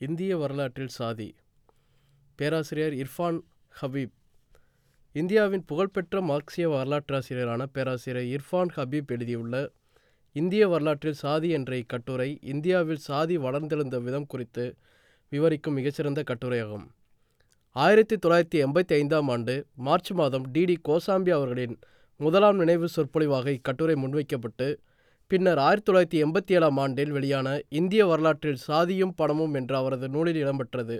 இந்திய வரலாற்றில் சாதி. பேராசிரியர் இர்ஃபான் ஹபீப். இந்தியாவின் புகழ்பெற்ற மார்க்சிய வரலாற்றாசிரியரான பேராசிரியர் இர்ஃபான் ஹபீப் எழுதியுள்ள இந்திய வரலாற்றில் சாதி என்ற இக்கட்டுரை இந்தியாவில் சாதி வளர்ந்தெழுந்த விதம் குறித்து விவரிக்கும் மிகச்சிறந்த கட்டுரையாகும். ஆயிரத்தி தொள்ளாயிரத்தி எண்பத்தி ஐந்தாம் ஆண்டு மார்ச் மாதம் டிடி கோசாம்பி அவர்களின் முதலாம் நினைவு சொற்பொழிவாக இக்கட்டுரை முன்வைக்கப்பட்டு பின்னர் ஆயிரத்தி தொள்ளாயிரத்தி எண்பத்தி ஏழாம் ஆண்டில் வெளியான இந்திய வரலாற்றில் சாதியும் பணமும் என்ற அவரது நூலில் இடம்பெற்றது.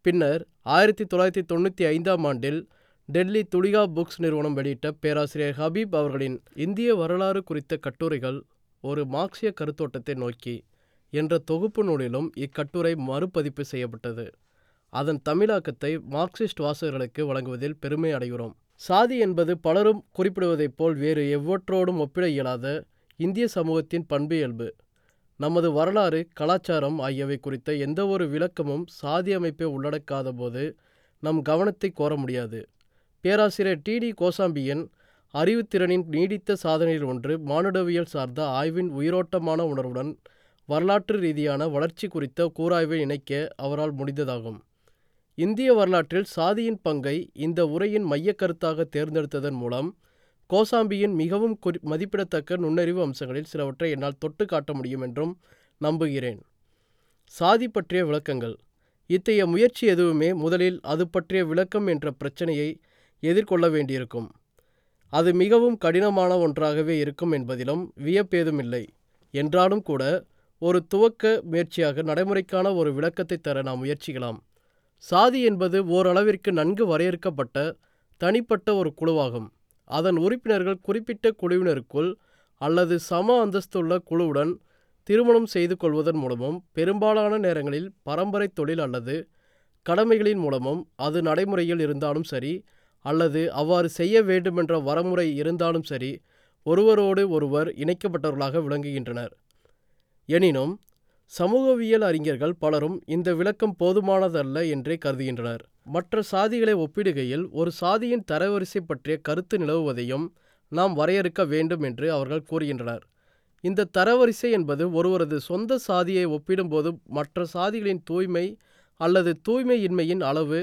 பின்னர் ஆயிரத்தி தொள்ளாயிரத்தி தொண்ணூற்றி ஐந்தாம் ஆண்டில் டெல்லி துலிகா புக்ஸ் நிறுவனம் வெளியிட்ட பேராசிரியர் ஹபீப் அவர்களின் இந்திய வரலாறு குறித்த கட்டுரைகள் ஒரு மார்க்சிய கருத்தோட்டத்தை நோக்கி என்ற தொகுப்பு நூலிலும் இக்கட்டுரை மறுபதிப்பு செய்யப்பட்டது. அதன் தமிழாக்கத்தை மார்க்சிஸ்ட் வாசகர்களுக்கு வழங்குவதில் பெருமை அடைகிறோம். சாதி என்பது பலரும் குறிப்பிடுவதைப் போல் வேறு எவ்வற்றோடும் ஒப்பிட இயலாத இந்திய சமூகத்தின் பண்பியல்பு. நமது வரலாறு கலாச்சாரம் ஆகியவை குறித்த எந்தவொரு விளக்கமும் சாதி அமைப்பை உள்ளடக்காத போது நம் கவனத்தை கோர முடியாது. பேராசிரியர் டிடி கோசாம்பியின் அறிவுத்திறனின் நீடித்த சாதனையில் ஒன்று மானுடவியல் சார்ந்த ஆய்வின் உயிரோட்டமான உணர்வுடன் வரலாற்று ரீதியான வளர்ச்சி குறித்த கூராய்வை இணைக்க அவரால் முடிந்ததாகும். இந்திய வரலாற்றில் சாதியின் பங்கை இந்த உரையின் மையக்கருத்தாக தேர்ந்தெடுத்ததன் மூலம் கோசாம்பியின் மிகவும் குறி மதிப்பிடத்தக்க நுண்ணறிவு அம்சங்களில் சிலவற்றை என்னால் தொட்டு காட்ட முடியும் என்றும் நம்புகிறேன். சாதி பற்றிய விளக்கங்கள். இத்தகைய முயற்சி எதுவுமே முதலில் அது பற்றிய விளக்கம் என்ற பிரச்சனையை எதிர்கொள்ள வேண்டியிருக்கும். அது மிகவும் கடினமான ஒன்றாகவே இருக்கும் என்பதிலும் வியப்பேதுமில்லை. என்றாலும் கூட ஒரு துவக்க முயற்சியாக நடைமுறைக்கான ஒரு விளக்கத்தை தர நாம் முயற்சிக்கலாம் சாதி என்பது ஓரளவிற்கு நன்கு வரையறுக்கப்பட்ட தனிப்பட்ட ஒரு குழுவாகும். அதன் உறுப்பினர்கள் குறிப்பிட்ட குழுவினருக்குள் அல்லது சம அந்தஸ்துள்ள குழுவுடன் திருமணம் செய்து கொள்வதன் மூலமும் பெரும்பாலான நேரங்களில் பரம்பரை தொழில் அல்லது கடமைகளின் மூலமும் அது நடைமுறையில் இருந்தாலும் சரி அல்லது அவ்வாறு செய்ய வேண்டுமென்ற வரமுறை இருந்தாலும் சரி ஒருவரோடு ஒருவர் இணைக்கப்பட்டவர்களாக விளங்குகின்றனர். எனினும் சமூகவியல் அறிஞர்கள் பலரும் இந்த விளக்கம் போதுமானதல்ல என்றே கருதுகின்றனர். மற்ற சாதிகளை ஒப்பிடுகையில் ஒரு சாதியின் தரவரிசை பற்றிய கருத்து நிலவுவதையும் நாம் வரையறுக்க வேண்டும் என்று அவர்கள் கூறுகின்றனர். இந்த தரவரிசை என்பது ஒருவரது சொந்த சாதியை ஒப்பிடும்போது மற்ற சாதிகளின் தூய்மை அல்லது தூய்மையின்மையின் அளவு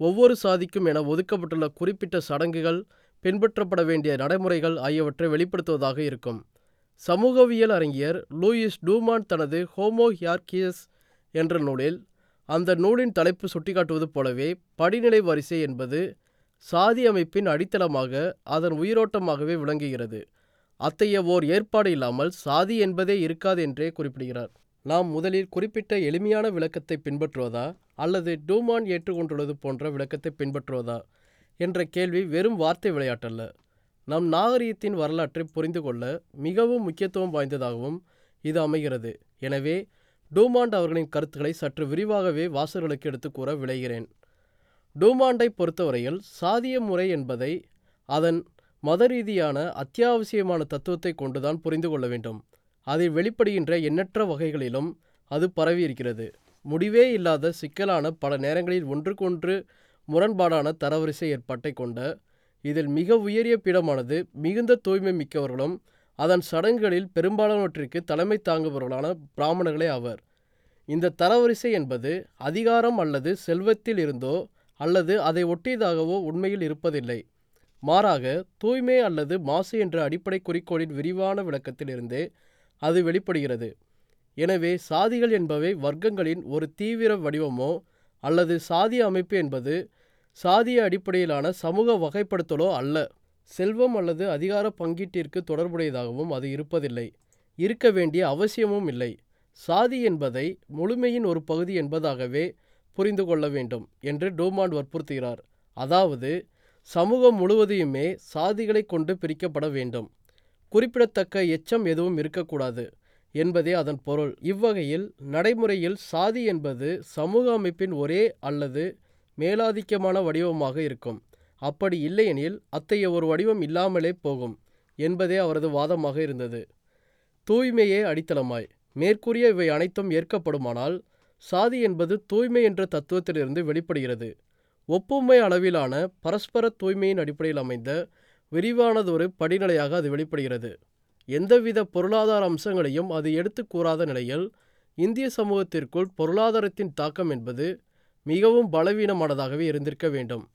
ஒவ்வொரு சாதிக்கும் என ஒதுக்கப்பட்டுள்ள குறிப்பிட்ட சடங்குகள் பின்பற்றப்பட வேண்டிய நடைமுறைகள் ஆகியவற்றை வெளிப்படுத்துவதாக இருக்கும். சமூகவியல் அறிஞர் லூயிஸ் டூமான் தனது ஹோமோ ஹியார்கியஸ் என்ற நூலில் அந்த நூலின் தலைப்பு சுட்டிக்காட்டுவது போலவே படிநிலை வரிசை என்பது சாதி அமைப்பின் அடித்தளமாக அதன் உயிரோட்டமாகவே விளங்குகிறது. அத்தகைய ஓர் ஏற்பாடு இல்லாமல் சாதி என்பதே இருக்காது என்றே குறிப்பிடுகிறார். நாம் முதலில் குறிப்பிட்ட எளிமையான விளக்கத்தை பின்பற்றுவதா அல்லது டூமான் ஏற்றுக்கொண்டுள்ளது போன்ற விளக்கத்தை பின்பற்றுவதா என்ற கேள்வி வெறும் வார்த்தை விளையாட்டல்ல. நம் நாகரிகத்தின் வரலாற்றை புரிந்து கொள்ள மிகவும் முக்கியத்துவம் வாய்ந்ததாகவும் இது அமைகிறது. எனவே டூமாண்ட் அவர்களின் கருத்துக்களை சற்று விரிவாகவே வாசகர்களுக்கு எடுத்து கூற விளைகிறேன் டூமாண்டை பொறுத்தவரையில் சாதிய முறை என்பதை அதன் மத ரீதியான அத்தியாவசியமான தத்துவத்தை கொண்டுதான் புரிந்து கொள்ள வேண்டும். அதில் வெளிப்படுகின்ற எண்ணற்ற வகைகளிலும் அது பரவியிருக்கிறது. முடிவே இல்லாத சிக்கலான பல நேரங்களில் ஒன்றுக்கொன்று முரண்பாடான தரவரிசை ஏற்பாட்டை கொண்ட இதில் மிக உயரிய பீடமானது மிகுந்த தூய்மை மிக்கவர்களும் அதன் சடங்குகளில் பெரும்பாலானவற்றிற்கு தலைமை தாங்குபவர்களான பிராமணர்களே ஆவர். இந்த தரவரிசை என்பது அதிகாரம் அல்லது செல்வத்தில் இருந்தோ அல்லது அதை ஒட்டியதாகவோ உண்மையில் இருப்பதில்லை. மாறாக தூய்மை அல்லது மாசு என்ற அடிப்படை குறிக்கோளின் விரிவான விளக்கத்திலிருந்தே அது வெளிப்படுகிறது. எனவே சாதிகள் என்பவை வர்க்கங்களின் ஒரு தீவிர வடிவமோ அல்லது சாதிய அமைப்பு என்பது சாதிய அடிப்படையிலான சமூக வகைப்படுத்தலோ அல்ல. செல்வம் அல்லது அதிகார பங்கீட்டிற்கு தொடர்புடையதாகவும் அது இருப்பதில்லை. இருக்க வேண்டிய அவசியமும் இல்லை. சாதி என்பதை முழுமையின் ஒரு பகுதி என்பதாகவே புரிந்து கொள்ள வேண்டும் என்று டோமாண்ட் வற்புறுத்துகிறார். அதாவது சமூகம் முழுவதையுமே சாதிகளை கொண்டு பிரிக்கப்பட வேண்டும். குறிப்பிடத்தக்க எச்சம் எதுவும் இருக்கக்கூடாது என்பதே அதன் பொருள். இவ்வகையில் நடைமுறையில் சாதி என்பது சமூக அமைப்பின் ஒரே அல்லது மேலாதிக்கமான வடிவமாக இருக்கும். அப்படி இல்லையெனில் அத்தகைய ஒரு வடிவம் இல்லாமலே போகும் என்பதே அவரது வாதமாக இருந்தது. தூய்மையே அடித்தளமாய். மேற்கூறிய இவை அனைத்தும் ஏற்கப்படுமானால் சாதி என்பது தூய்மை என்ற தத்துவத்திலிருந்து வெளிப்படுகிறது. ஒப்புமை அளவிலான பரஸ்பர தூய்மையின் அடிப்படையில் அமைந்த விரிவானதொரு படிநிலையாக அது வெளிப்படுகிறது. எந்தவித பொருளாதார அம்சங்களையும் அது எடுத்து கூறாத நிலையில் இந்திய சமூகத்திற்குள் பொருளாதாரத்தின் தாக்கம் என்பது மிகவும் பலவீனமானதாகவே இருந்திருக்க வேண்டும்.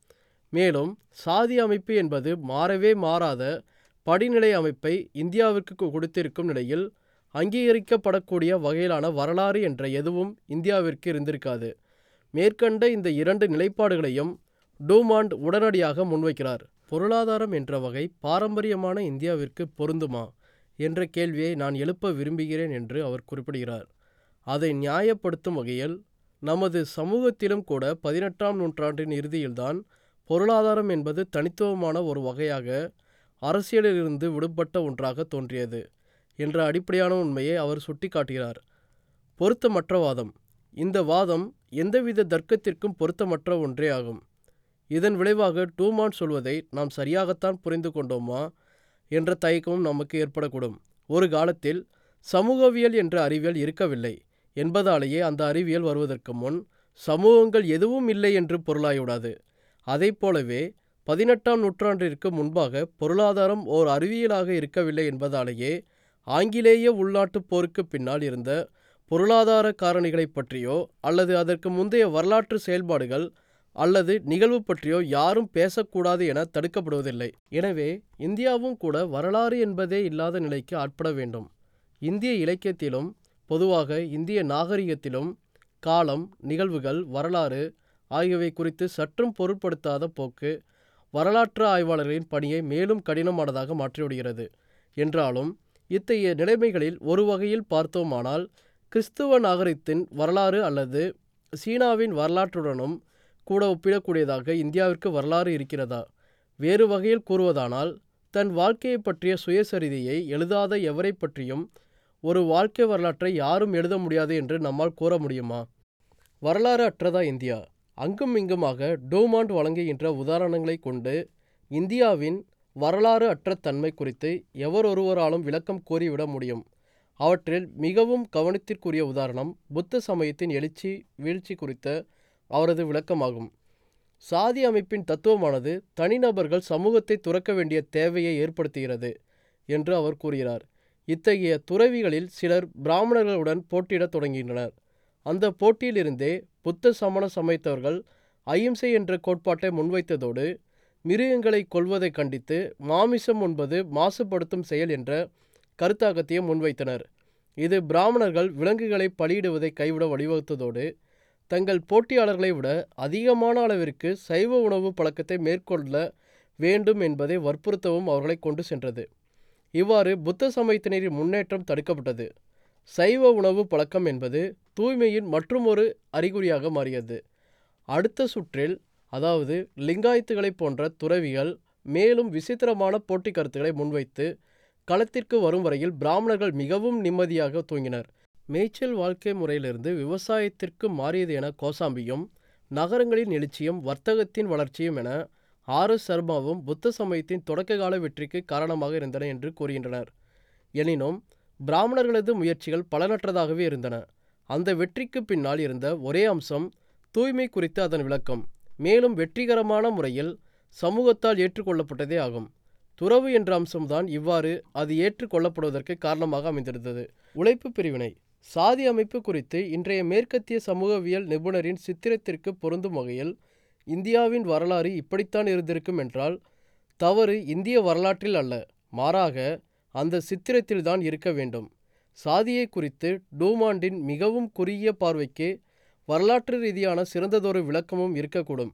மேலும் சாதி அமைப்பு என்பது மாறவே மாறாத படிநிலை அமைப்பை இந்தியாவிற்கு கொடுத்திருக்கும் நிலையில் அங்கீகரிக்கப்படக்கூடிய வகையிலான வரலாறு என்ற எதுவும் இந்தியாவிற்கு இருந்திருக்காது. மேற்கண்ட இந்த இரண்டு நிலைப்பாடுகளையும் டூமாண்ட் உடனடியாக முன்வைக்கிறார். பொருளாதாரம் என்ற வகை பாரம்பரியமான இந்தியாவிற்கு பொருந்துமா? என்ற கேள்வியை நான் எழுப்ப விரும்புகிறேன் என்று அவர் குறிப்பிடுகிறார். அதை நியாயப்படுத்தும் வகையில் நமது சமூகத்திலும் கூட பதினெட்டாம் நூற்றாண்டின் இறுதியில்தான் பொருளாதாரம் என்பது தனித்துவமான ஒரு வகையாக அரசியலிலிருந்து விடுபட்ட ஒன்றாக தோன்றியது என்ற அடிப்படையான உண்மையை அவர் சுட்டிக்காட்டுகிறார். பொருத்தமற்ற வாதம். இந்த வாதம் எந்தவித தர்க்கத்திற்கும் பொருத்தமற்ற ஒன்றே ஆகும். இதன் விளைவாக டூமான் சொல்வதை நாம் சரியாகத்தான் புரிந்து கொண்டோமா என்ற தயக்கமும் நமக்கு ஏற்படக்கூடும். ஒரு காலத்தில் சமூகவியல் என்ற அறிவியல் இருக்கவில்லை. என்பதாலேயே அந்த அறிவியல் வருவதற்கு முன் சமூகங்கள் எதுவும் இல்லை என்று பொருளாய்விடாது அதை போலவே பதினெட்டாம் நூற்றாண்டிற்கு முன்பாக பொருளாதாரம் ஓர் அறிவியலாக இருக்கவில்லை என்பதாலேயே ஆங்கிலேய உள்நாட்டுப் போருக்கு பின்னால் இருந்த பொருளாதார காரணிகளைப் பற்றியோ அல்லது அதற்கு முந்தைய வரலாற்று செயல்பாடுகள் அல்லது நிகழ்வு பற்றியோ யாரும் பேசக்கூடாது என தடுக்கப்படுவதில்லை. எனவே இந்தியாவும் கூட வரலாறு என்பதே இல்லாத நிலைக்கு ஆட்பட வேண்டும். இந்திய இலக்கியத்திலும் பொதுவாக இந்திய நாகரிகத்திலும் காலம் நிகழ்வுகள் வரலாறு ஆகியவை குறித்து சற்றும் பொருட்படுத்தாத போக்கு வரலாற்று ஆய்வாளர்களின் பணியை மேலும் கடினமானதாக மாற்றிவிடுகிறது. என்றாலும் இத்தகைய நிலைமைகளில் ஒரு வகையில் பார்த்தோமானால் கிறிஸ்துவ நாகரிகத்தின் வரலாறு அல்லது சீனாவின் வரலாற்றுடனும் கூட ஒப்பிடக்கூடியதாக இந்தியாவிற்கு வரலாறு இருக்கிறதா? வேறு வகையில் கூறுவதானால் தன் வாழ்க்கையை பற்றிய சுயசரிதையை எழுதாத எவரை பற்றியும் ஒரு வாழ்க்கை வரலாற்றை யாரும் எழுத முடியாது என்று நம்மால் கூற முடியுமா? வரலாறு அற்றதா இந்தியா? அங்கும் இங்குமாக டூமாண்ட் வழங்குகின்ற உதாரணங்களை கொண்டு இந்தியாவின் வரலாறு அற்ற தன்மை குறித்து எவரொருவராலும் விளக்கம் கூறிவிட முடியும். அவற்றில் மிகவும் கவனத்திற்குரிய உதாரணம் புத்த சமயத்தின் எழுச்சி வீழ்ச்சி குறித்த அவரது விளக்கமாகும். சாதி அமைப்பின் தத்துவமானது தனிநபர்கள் சமூகத்தை துறக்க வேண்டிய தேவையை ஏற்படுத்துகிறது என்று அவர் கூறுகிறார். இத்தகைய துறவிகளில் சிலர் பிராமணர்களுடன் போட்டியிடத் தொடங்கின்றனர் அந்த போட்டியிலிருந்தே புத்த சமண சமயத்தவர்கள் அகிம்சை என்ற கோட்பாட்டை முன்வைத்ததோடு மிருகங்களை கொல்வதை கண்டித்து மாமிசம் உண்பது மாசுபடுத்தும் செயல் என்ற கருத்தாக்கத்தையும் முன்வைத்தனர். இது பிராமணர்கள் விலங்குகளை பலியிடுவதை கைவிட வழிவகுத்ததோடு தங்கள் போட்டியாளர்களை விட அதிகமான அளவிற்கு சைவ உணவு பழக்கத்தை மேற்கொள்ள வேண்டும் என்பதை வற்புறுத்தவும் அவர்களை கொண்டு சென்றது. இவ்வாறு புத்த சமயத்தினரின் முன்னேற்றம் தடுக்கப்பட்டது. சைவ உணவு பழக்கம் என்பது தூய்மையின் மற்றுமொரு அறிகுறியாக மாறியது. அடுத்த சுற்றில் அதாவது லிங்காயத்துகளைப் போன்ற துறவிகள் மேலும் விசித்திரமான போட்டி கருத்துக்களை முன்வைத்து களத்திற்கு வரும் வரையில் பிராமணர்கள் மிகவும் நிம்மதியாக தூங்கினர். மேய்ச்சல் வாழ்க்கை முறையிலிருந்து விவசாயத்திற்கு மாறியது என கோசாம்பியும் நகரங்களின் எழுச்சியும் வர்த்தகத்தின் வளர்ச்சியும் என ஆர் எஸ் சர்மாவும் புத்த சமயத்தின் தொடக்ககால வெற்றிக்கு காரணமாக இருந்தன என்று கூறுகின்றனர். எனினும் பிராமணர்களது முயற்சிகள் பலனற்றதாகவே இருந்தன. அந்த வெற்றிக்கு பின்னால் இருந்த ஒரே அம்சம் தூய்மை குறித்த அதன் விளக்கம். மேலும் வெற்றிகரமான முறையில் சமூகத்தால் ஏற்றுக்கொள்ளப்பட்டதே ஆகும். துறவு என்ற அம்சம்தான் இவ்வாறு அது ஏற்றுக்கொள்ளப்படுவதற்கு காரணமாக அமைந்திருந்தது. உழைப்பு பிரிவினை. சாதி அமைப்பு குறித்து இன்றைய மேற்கத்திய சமூகவியல் நிபுணரின் சித்திரத்திற்கு பொருந்தும் வகையில் இந்தியாவின் வரலாறு இப்படித்தான் இருந்திருக்கும் என்றால் தவறு இந்திய வரலாற்றில் அல்ல. மாறாக அந்த சித்திரத்தில்தான் இருக்க வேண்டும். சாதியை குறித்து டூமாண்டின் மிகவும் குறுகிய பார்வைக்கு வரலாற்று ரீதியான சிறந்ததொரு விளக்கமும் இருக்கக்கூடும்.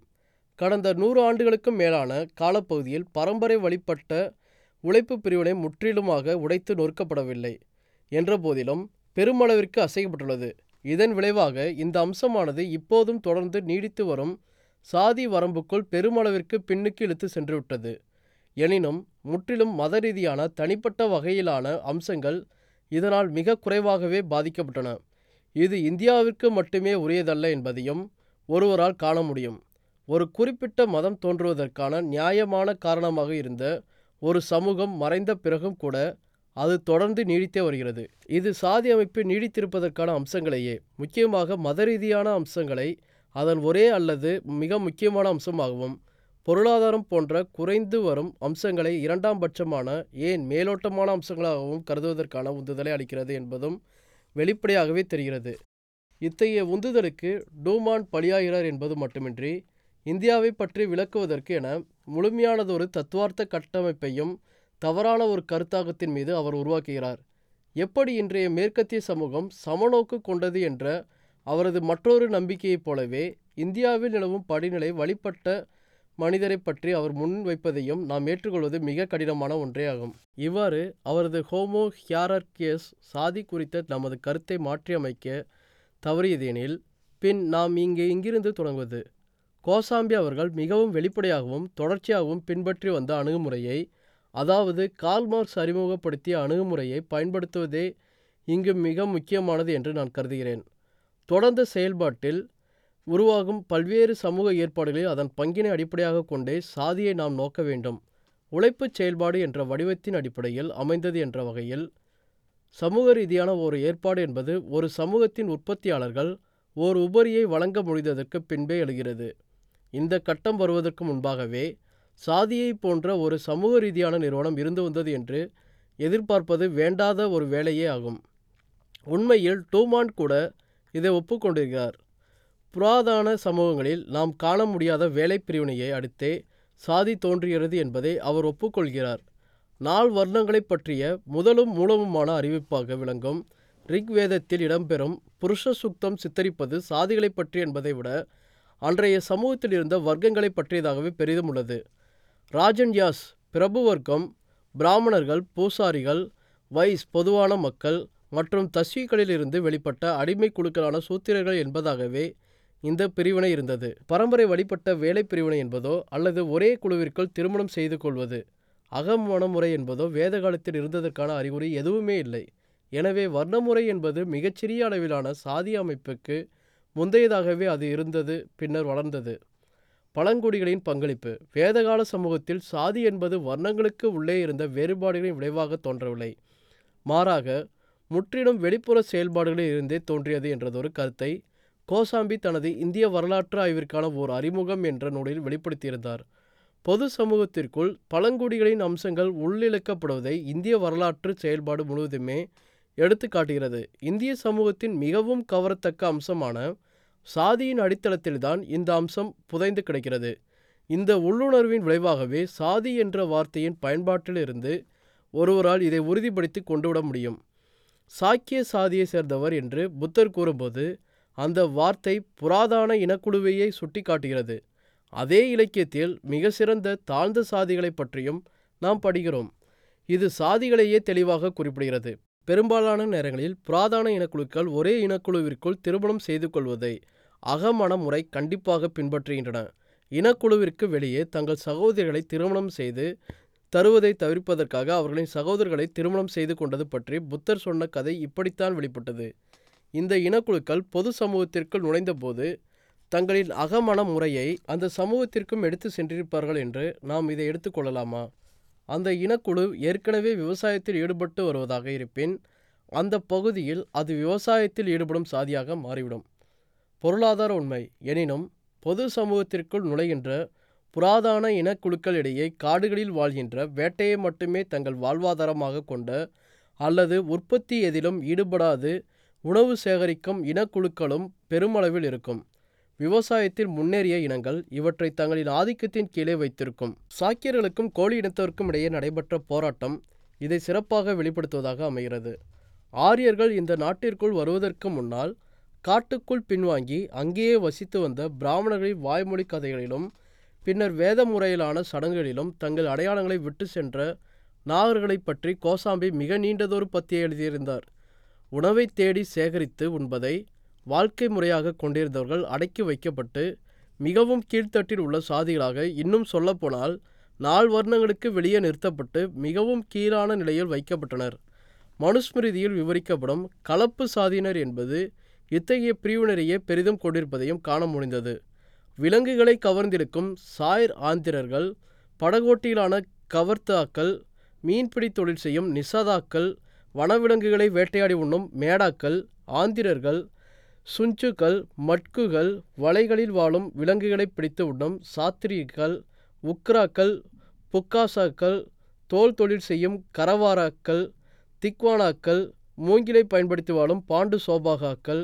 கடந்த நூறு ஆண்டுகளுக்கும் மேலான காலப்பகுதியில் பரம்பரை வழிபட்ட உழைப்பு பிரிவினை முற்றிலுமாக உடைத்து நொறுக்கப்படவில்லை என்ற போதிலும் பெருமளவிற்கு அசைக்கப்பட்டுள்ளது. இதன் விளைவாக இந்த அம்சமானது இப்போதும் தொடர்ந்து நீடித்து வரும் சாதி வரம்புக்குள் பெருமளவிற்கு பின்னுக்கு இழுத்து சென்றுவிட்டது. எனினும் முற்றிலும் மத ரீதியான தனிப்பட்ட வகையிலான அம்சங்கள் இதனால் மிக குறைவாகவே பாதிக்கப்பட்டன. இது இந்தியாவிற்கு மட்டுமே உரியதல்ல என்பதையும் ஒருவரால் காண முடியும். ஒரு குறிப்பிட்ட மதம் தோன்றுவதற்கான நியாயமான காரணமாக இருந்த ஒரு சமூகம் மறைந்த பிறகும் கூட அது தொடர்ந்து நீடித்தே வருகிறது. இது சாதி அமைப்பு நீடித்திருப்பதற்கான அம்சங்களையே முக்கியமாக மத ரீதியான அம்சங்களை அதன் ஒரே அல்லது மிக முக்கியமான அம்சமாகவும் பொருளாதாரம் போன்ற குறைந்து வரும் அம்சங்களை இரண்டாம் பட்சமான ஏன் மேலோட்டமான அம்சங்களாகவும் கருதுவதற்கான உந்துதலை அளிக்கிறது என்பதும் வெளிப்படையாகவே தெரிகிறது. இத்தகைய உந்துதலுக்கு டூமான் பலியாகிறார் என்பது மட்டுமின்றி இந்தியாவை பற்றி விளக்குவதற்கு என முழுமையானதொரு தத்துவார்த்த கட்டமைப்பையும் தவறான ஒரு கருத்தாக்கத்தின் மீது அவர் உருவாக்குகிறார். எப்படி இன்றைய மேற்கத்திய சமூகம் சமநோக்கு கொண்டது என்ற அவரது மற்றொரு நம்பிக்கையைப் போலவே இந்தியாவில் நிலவும் படிநிலை வழிபட்ட மனிதரை பற்றி அவர் முன்வைப்பதையும் நாம் ஏற்றுக்கொள்வது மிக கடினமான ஒன்றே ஆகும் இவ்வாறு அவரது ஹோமோ ஹியாரர்கியஸ் சாதி குறித்த நமது கருத்தை மாற்றியமைக்க தவறியதெனில் பின் நாம் இங்கே இங்கிருந்து தொடங்குவது. கோசாம்பி அவர்கள் மிகவும் வெளிப்படையாகவும் தொடர்ச்சியாகவும் பின்பற்றி வந்த அணுகுமுறையை அதாவது கால்மார்க்ஸ் அறிமுகப்படுத்திய அணுகுமுறையை பயன்படுத்துவதே இங்கு மிக முக்கியமானது என்று நான் கருதுகிறேன். தொடர்ந்த செயல்பாட்டில் உருவாகும் பல்வேறு சமூக ஏற்பாடுகளில் அதன் பங்கினை அடிப்படையாக கொண்டே சாதியை நாம் நோக்க வேண்டும். உழைப்புச் செயல்பாடு என்ற வடிவத்தின் அடிப்படையில் அமைந்தது என்ற வகையில் சமூக ரீதியான ஒரு ஏற்பாடு என்பது ஒரு சமூகத்தின் உற்பத்தியாளர்கள் ஓர் உபரியை வழங்க முடிந்ததற்கு பின்பே எழுகிறது. இந்த கட்டம் வருவதற்கு முன்பாகவே சாதியை போன்ற ஒரு சமூக ரீதியான நிறுவனம் இருந்து வந்தது என்று எதிர்பார்ப்பது வேண்டாத ஒரு வேலையே ஆகும். உண்மையில் டூமான் கூட இதை ஒப்புக்கொண்டிருக்கிறார். புராதான சமூகங்களில் நாம் காண முடியாத வேலை பிரிவினையை அடுத்தே சாதி தோன்றுகிறது என்பதை அவர் ஒப்புக்கொள்கிறார். நால் வர்ணங்களை பற்றிய முதலும் மூலமுமான அறிவிப்பாக விளங்கும் ரிக்வேதத்தில் இடம்பெறும் புருஷ சுக்தம் சித்தரிப்பது சாதிகளை பற்றி என்பதை விட அன்றைய சமூகத்தில் இருந்த வர்க்கங்களை பற்றியதாகவே பெரிதும் உள்ளது. ராஜன்யாஸ் பிரபு வர்க்கம் பிராமணர்கள் பூசாரிகள் வைஸ் பொதுவான மக்கள் மற்றும் தஸ்வீகளிலிருந்து வெளிப்பட்ட அடிமை குழுக்களான சூத்திரர்கள் என்பதாகவே இந்த பிரிவினை இருந்தது. பரம்பரை வழிபட்ட வேலை பிரிவினை என்பதோ அல்லது ஒரே குழுவிற்குள் திருமணம் செய்து கொள்வது அகமணமுறை என்பதோ வேத காலத்தில் இருந்ததற்கான அறிகுறி எதுவுமே இல்லை. எனவே வர்ணமுறை என்பது மிகச்சிறிய அளவிலான சாதி அமைப்புக்கு முந்தையதாகவே அது இருந்தது பின்னர் வளர்ந்தது. பழங்குடிகளின் பங்களிப்பு. வேதகால சமூகத்தில் சாதி என்பது வர்ணங்களுக்கு உள்ளே இருந்த வேறுபாடுகளின் விளைவாக தோன்றவில்லை. மாறாக முற்றிலும் வெளிப்புற செயல்பாடுகளில் இருந்தே தோன்றியது என்றதொரு கருத்தை கோசாம்பி தனது இந்திய வரலாற்று ஆய்விற்கான ஓர் அறிமுகம் என்ற நூலில் வெளிப்படுத்தியிருந்தார். பொது சமூகத்திற்குள் பழங்குடிகளின் அம்சங்கள் உள்ளிழுக்கப்படுவதை இந்திய வரலாற்று செயல்பாடு முழுவதுமே எடுத்து காட்டுகிறது. இந்திய சமூகத்தின் மிகவும் கவரத்தக்க அம்சமான சாதியின் அடித்தளத்தில்தான் இந்த அம்சம் புதைந்து கிடக்கிறது. இந்த உள்ளுணர்வின் விளைவாகவே சாதி என்ற வார்த்தையின் பயன்பாட்டிலிருந்து ஒருவரால் இதை உறுதிப்படுத்தி கொண்டுவிட முடியும். சாக்கிய சாதியை சேர்ந்தவர் என்று புத்தர் கூறும்போது அந்த வார்த்தை புராதான இனக்குழுவையே சுட்டி காட்டுகிறது அதே இலக்கியத்தில் மிக சிறந்த தாழ்ந்த சாதிகளை பற்றியும் நாம் படிக்கிறோம். இது சாதிகளையே தெளிவாக குறிப்பிடுகிறது. பெரும்பாலான நேரங்களில் புராதான இனக்குழுக்கள் ஒரே இனக்குழுவிற்குள் திருமணம் செய்து கொள்வதை அகமண முறை கண்டிப்பாக பின்பற்றுகின்றன. இனக்குழுவிற்கு வெளியே தங்கள் சகோதரிகளை திருமணம் செய்து தருவதை தவிர்ப்பதற்காக அவர்களின் சகோதரர்களை திருமணம் செய்து கொண்டது பற்றி புத்தர் சொன்ன கதை இப்படித்தான் வெளிப்பட்டது. இந்த இனக்குழுக்கள் பொது சமூகத்திற்குள் நுழைந்தபோது தங்களின் அகமண முறையை அந்த சமூகத்திற்கும் எடுத்து சென்றிருப்பார்கள் என்று நாம் இதை எடுத்துக்கொள்ளலாமா அந்த இனக்குழு ஏற்கனவே விவசாயத்தில் ஈடுபட்டு வருவதாக இருப்பின் அந்த பகுதியில் அது விவசாயத்தில் ஈடுபடும் சாதியாக மாறிவிடும். பொருளாதார உண்மை எனினும் பொது சமூகத்திற்குள் நுழைகின்ற புராதான இனக்குழுக்களிடையே காடுகளில் வாழ்கின்ற வேட்டையை மட்டுமே தங்கள் வாழ்வாதாரமாக கொண்ட அல்லது உற்பத்தி எதிலும் ஈடுபடாது உணவு சேகரிக்கும் இனக்குழுக்களும் பெருமளவில் இருக்கும். விவசாயத்தில் முன்னேறிய இனங்கள் இவற்றை தங்களின் ஆதிக்கத்தின் கீழே வைத்திருக்கும். சாக்கியர்களுக்கும் கோழி இனத்தவருக்கும் இடையே நடைபெற்ற போராட்டம் இதை சிறப்பாக வெளிப்படுத்துவதாக அமைகிறது. ஆரியர்கள் இந்த நாட்டிற்குள் வருவதற்கு முன்னால் காட்டுக்குள் பின்வாங்கி அங்கேயே வசித்து வந்த பிராமணர்களின் வாய்மொழி கதைகளிலும் பின்னர் வேத முறையிலான சடங்குகளிலும் தங்கள் அடையாளங்களை விட்டு சென்ற நாகர்களை பற்றி கோசாம்பி மிக நீண்டதொரு பத்தியை எழுதியிருந்தார். உணவை தேடி சேகரித்து உண்பதை வாழ்க்கை முறையாக கொண்டிருந்தவர்கள் அடக்கி வைக்கப்பட்டு மிகவும் கீழ்த்தட்டில் உள்ள சாதிகளாக இன்னும் சொல்லப்போனால் நால் வர்ணங்களுக்கு வெளியே நிறுத்தப்பட்டு மிகவும் கீழான நிலையில் வைக்கப்பட்டனர். மனுஸ்மிருதியில் விவரிக்கப்படும் கலப்பு சாதியினர் என்பது இத்தகைய பிரிவினரையே பெரிதும் கொண்டிருப்பதையும் காண முடிந்தது. விலங்குகளை கவர்ந்திருக்கும் சாயர் ஆந்திரர்கள் படகோட்டியிலான கவர்த்தாக்கள் மீன்பிடி தொழில் செய்யும் நிசதாக்கள் வனவிலங்குகளை வேட்டையாடி உண்ணும் மேடாக்கள் ஆந்திரர்கள் சுஞ்சுக்கள் மட்குகள் வலைகளில் வாழும் விலங்குகளை பிடித்து உண்ணும் சாத்திரிகள் உக்ராக்கள் புக்காசாக்கள் தோல் தொழில் செய்யும் கரவாராக்கள் திக்வானாக்கள் மூங்கிலை பயன்படுத்தி வாழும் பாண்டு சோபாகாக்கள்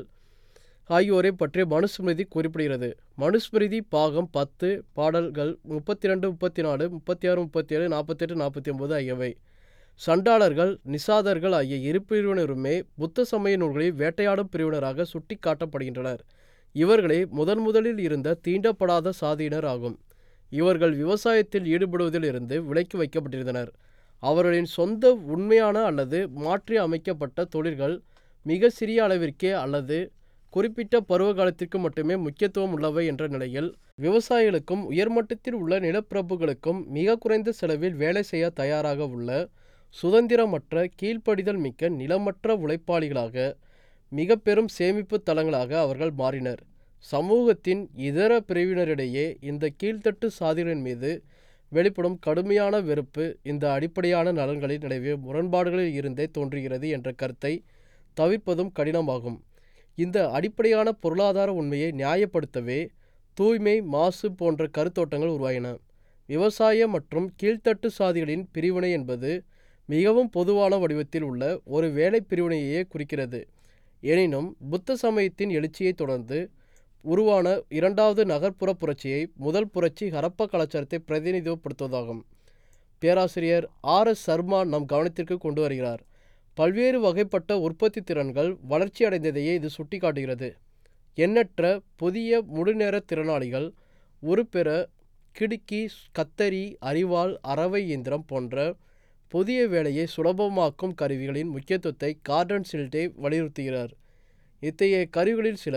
ஆகியோரை பற்றி மனுஸ்மிருதி குறிப்பிடுகிறது. மனுஸ்மிருதி பாகம் பத்து பாடல்கள் முப்பத்தி ரெண்டு முப்பத்தி நாலு முப்பத்தி ஆறு முப்பத்தி ஏழு நாற்பத்தெட்டு நாற்பத்தி ஒன்பது ஆகியவை. சண்டாளர்கள் நிசாதர்கள் ஆகிய இரு பிரிவினருமே புத்த சமய நூல்களில் வேட்டையாடும் பிரிவினராக சுட்டி காட்டப்படுகின்றனர் இவர்களே முதன் முதலில் இருந்த தீண்டப்படாத சாதியினர் ஆகும். இவர்கள் விவசாயத்தில் ஈடுபடுவதில் இருந்து விலக்கி வைக்கப்பட்டிருந்தனர். அவர்களின் சொந்த உண்மையான அல்லது மாற்றி அமைக்கப்பட்ட தொழில்கள் மிக சிறிய அளவிற்கே அல்லது குறிப்பிட்ட பருவ காலத்திற்கு மட்டுமே முக்கியத்துவம் உள்ளவை என்ற நிலையில் விவசாயிகளுக்கும் உயர்மட்டத்தில் உள்ள நிலப்பிரபுகளுக்கும் மிக குறைந்த செலவில் வேலை செய்ய தயாராக உள்ள சுதந்திரமற்ற கீழ்ப்படிதல் மிக்க நிலமற்ற உழைப்பாளிகளாக மிக பெரும் சேமிப்பு தளங்களாக அவர்கள் மாறினர். சமூகத்தின் இதர பிரிவினரிடையே இந்த கீழ்த்தட்டு சாதிகளின் மீது வெளிப்படும் கடுமையான வெறுப்பு இந்த அடிப்படையான நலன்களில் நிலவிய முரண்பாடுகளில் இருந்தே தோன்றுகிறது என்ற கருத்தை தவிர்ப்பதும் கடினமாகும். இந்த அடிப்படையான பொருளாதார உண்மையை நியாயப்படுத்தவே தூய்மை மாசு போன்ற கருத்தோட்டங்கள் உருவாயின. விவசாய மற்றும் கீழ்த்தட்டு சாதிகளின் பிரிவினை என்பது மிகவும் பொதுவான வடிவத்தில் உள்ள ஒரு வேலை பிரிவினையையே குறிக்கிறது. எனினும் புத்த சமயத்தின் எழுச்சியை தொடர்ந்து உருவான இரண்டாவது நகர்ப்புற புரட்சியை முதல் புரட்சி ஹரப்பா கலாச்சாரத்தை பிரதிநிதித்துவப்படுத்துவதாகும். பேராசிரியர் ஆர் எஸ் சர்மா நம் கவனத்திற்கு கொண்டு வருகிறார். பல்வேறு வகைப்பட்ட உற்பத்தி திறன்கள் வளர்ச்சியடைந்ததையே இது சுட்டிக்காட்டுகிறது. எண்ணற்ற புதிய முழுநேர திறனாளிகள் ஒரு பெற கிடுக்கி கத்தரி அரிவாள் அறவை இயந்திரம் போன்ற புதிய வேலையை சுலபமாக்கும் கருவிகளின் முக்கியத்துவத்தை கார்டன் சில்டே வலியுறுத்துகிறார். இத்தகைய கருவிகளில் சில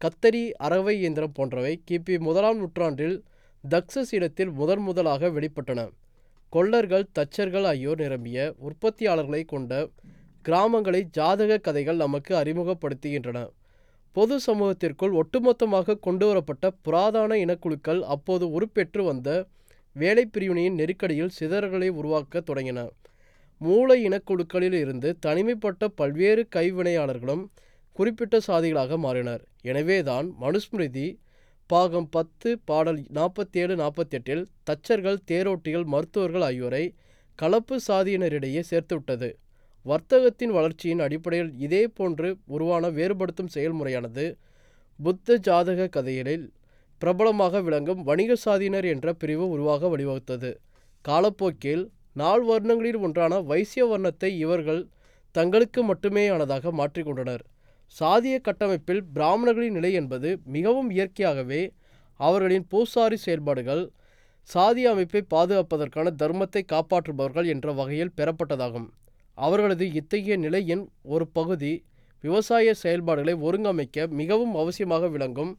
கத்தரி அறவை இயந்திரம் போன்றவை கிபி முதலாம் நூற்றாண்டில் தக்சஸ் இடத்தில் முதன் முதலாக வெளிப்பட்டன. கொள்ளர்கள் தச்சர்கள் ஆகியோர் நிரம்பிய உற்பத்தியாளர்களை கொண்ட கிராமங்களை ஜாதக கதைகள் நமக்கு அறிமுகப்படுத்துகின்றன. பொது சமூகத்திற்குள் ஒட்டுமொத்தமாக கொண்டு வரப்பட்ட இனக்குழுக்கள் அப்போது உருப்பெற்று வந்த வேலை பிரிவினையின் நெருக்கடியில் சிதறல்களை உருவாக்க தொடங்கின. மூளை இனக்குழுக்களில் இருந்து தனிமைப்பட்ட பல்வேறு கைவினையாளர்களும் குறிப்பிட்ட சாதிகளாக மாறினர். எனவேதான் மனுஸ்மிருதி பாகம் பத்து பாடல் நாற்பத்தேழு நாற்பத்தெட்டில் தச்சர்கள் தேரோட்டிகள் மருத்துவர்கள் ஆகியோரை கலப்பு சாதியினரிடையே சேர்த்துவிட்டது வர்த்தகத்தின் வளர்ச்சியின் அடிப்படையில் இதே போன்று உருவான வேறுபடுத்தும் செயல்முறையானது புத்த ஜாதக கதைகளில் பிரபலமாக விளங்கும் வணிக சாதியினர் என்ற பிரிவு உருவாக வழிவகுத்தது. காலப்போக்கில் நால் வர்ணங்களில் ஒன்றான வைசிய வர்ணத்தை இவர்கள் தங்களுக்கு மட்டுமேயானதாக மாற்றிக்கொண்டனர் சாதிய கட்டமைப்பில் பிராமணர்களின் நிலை என்பது மிகவும் இயற்கையாகவே அவர்களின் பூசாரி செயல்பாடுகள் சாதிய அமைப்பை பாதுகாப்பதற்கான தர்மத்தை காப்பாற்றுபவர்கள் என்ற வகையில் பெறப்பட்டதாகும். அவர்களது இத்தகைய நிலையின் ஒரு பகுதி விவசாய செயல்பாடுகளை ஒருங்கமைக்க மிகவும் அவசியமாக விளங்கும்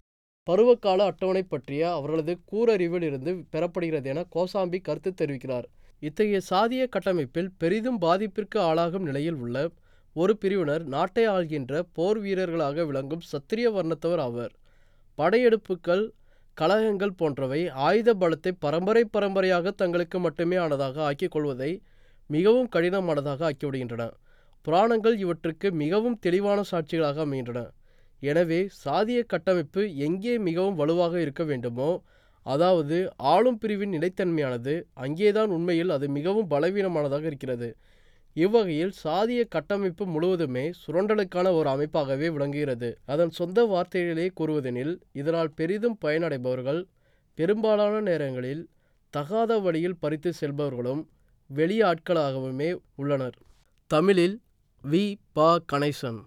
பருவகால அட்டவணை பற்றிய அவர்களது கூரறிவில் இருந்து பெறப்படுகிறது என கோசாம்பி கருத்து தெரிவிக்கிறார். இத்தகைய சாதிய கட்டமைப்பில் பெரிதும் பாதிப்பிற்கு ஆளாகும் நிலையில் உள்ள ஒரு பிரிவினர் நாட்டை ஆள்கின்ற போர் வீரர்களாக விளங்கும் சத்திரிய வர்ணத்தவர் ஆவர். படையெடுப்புகள் கலகங்கள் போன்றவை ஆயுத பலத்தை பரம்பரை பரம்பரையாக தங்களுக்கு மட்டுமே ஆனதாக ஆக்கிக் கொள்வதை மிகவும் கடினமானதாக ஆக்கிவிடுகின்றன புராணங்கள் இவற்றுக்கு மிகவும் தெளிவான சாட்சிகளாக அமைகின்றன. எனவே சாதிய கட்டமைப்பு எங்கே மிகவும் வலுவாக இருக்க வேண்டுமோ அதாவது ஆளும் பிரிவின் நிலைத்தன்மையானது அங்கேதான் உண்மையில் அது மிகவும் பலவீனமானதாக இருக்கிறது. இவ்வகையில் சாதிய கட்டமைப்பு முழுவதுமே சுரண்டலுக்கான ஒரு அமைப்பாகவே விளங்குகிறது. அதன் சொந்த வார்த்தைகளிலே கூறுவதெனில் இதனால் பெரிதும் பயனடைபவர்கள் பெரும்பாலான நேரங்களில் தகாத வழியில் பறித்து செல்பவர்களும் வெளியாட்களாகவுமே உள்ளனர். தமிழில் வி. ப. கணேசன்.